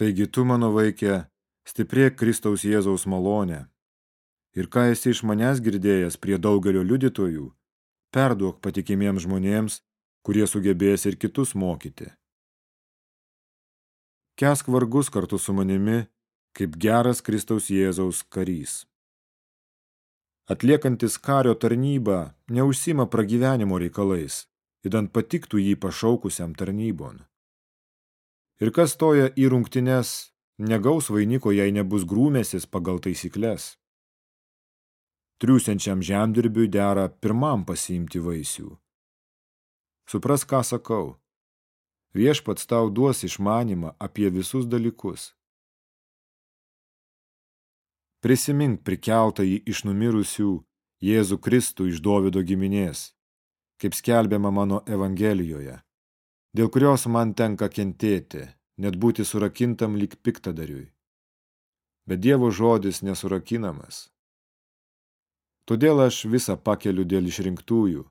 Taigi tu, mano vaikė, stiprėk Kristaus Jėzaus malonę. Ir ką esi iš manęs girdėjęs prie daugelio liudytojų, perduok patikimiems žmonėms, kurie sugebės ir kitus mokyti. Kesk vargus kartu su manimi, kaip geras Kristaus Jėzaus karys. Atliekantis kario tarnybą neužsima pragyvenimo reikalais, įdant patiktų jį pašaukusiam tarnybon. Ir kas toja į rungtines, negaus vainiko, jei nebus grūmėsis pagal taisyklės. Triūsiančiam žemdirbiui dera pirmam pasiimti vaisių. Supras, ką sakau. Viešpats tau duos išmanimą apie visus dalykus. Prisimink prikeltąjį iš numirusių Jėzų Kristų iš Dovido giminės, kaip skelbiama mano Evangelijoje, dėl kurios man tenka kentėti, net būti surakintam lyg piktadariui. Bet Dievo žodis nesurakinamas. Todėl aš visą pakeliu dėl išrinktųjų,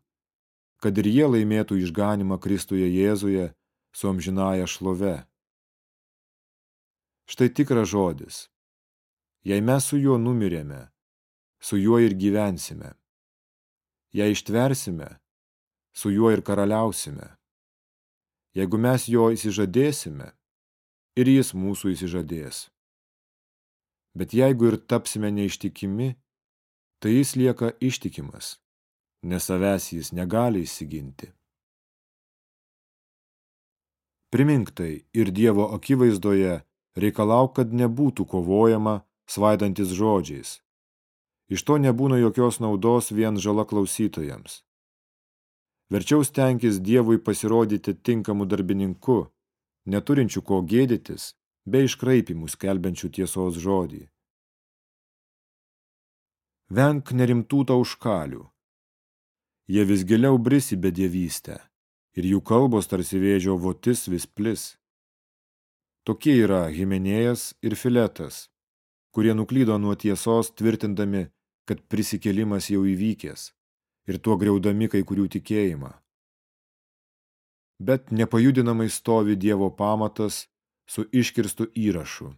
kad ir jie laimėtų išganimą Kristuje Jėzuje su amžinaja šlove. Štai tikras žodis. Jei mes su juo numirėme, su juo ir gyvensime. Jei ištversime, su juo ir karaliausime. Jeigu mes jo įsižadėsime, ir jis mūsų įsižadės. Bet jeigu ir tapsime neištikimi, tai jis lieka ištikimas, nes savęs jis negali įsiginti. Primink tai ir Dievo akivaizdoje reikalauk, kad nebūtų kovojama svaidantis žodžiais. Iš to nebūna jokios naudos vien žala klausytojams. Verčiau stenkis Dievui pasirodyti tinkamu darbininku, neturinčių ko gėdytis, be iškraipimų skelbiančių tiesos žodį. Venk nerimtų tauškalių. Jie vis giliau brisi bedievystę ir jų kalbos tarsi vėžio votis vis plis. Tokie yra Himenėjas ir Filetas, kurie nuklydo nuo tiesos tvirtindami, kad prisikėlimas jau įvykęs ir tuo griaudami kai kurių tikėjimą. Bet nepajudinamai stovi Dievo pamatas su iškirstu įrašu.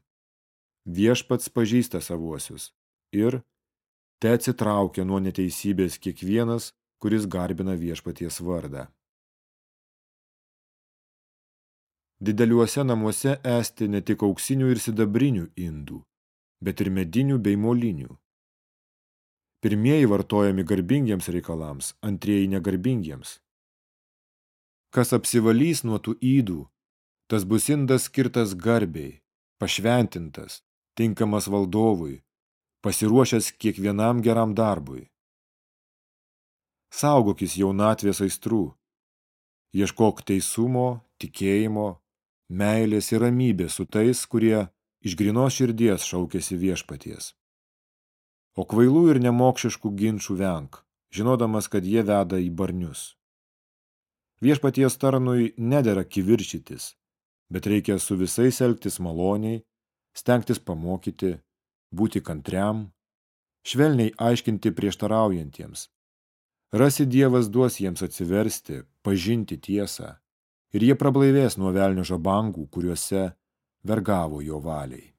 Viešpats pažįsta savuosius ir te atsitraukia nuo neteisybės kiekvienas, kuris garbina viešpaties vardą. Dideliuose namuose esti ne tik auksinių ir sidabrinių indų, bet ir medinių bei molinių. Pirmieji vartojami garbingiems reikalams, antrieji negarbingiems. Kas apsivalys nuo tų įdų, tas bus indas skirtas garbiai, pašventintas, tinkamas valdovui, pasiruošęs kiekvienam geram darbui. Saugokis jaunatvės aistrų, ieškok teisumo, tikėjimo, meilės ir ramybės su tais, kurie iš grinos širdies šaukėsi viešpaties. O kvailų ir nemokšiškų ginčių venk, žinodamas, kad jie veda į barnius. Viešpaties tarnui nedėra kiviršytis, bet reikia su visais elgtis maloniai, stengtis pamokyti, būti kantriam, švelniai aiškinti prieštaraujantiems. Rasi Dievas duos jiems atsiversti, pažinti tiesą, ir jie prablaivės nuo velnio žabangų, kuriuose vergavo jo valiai.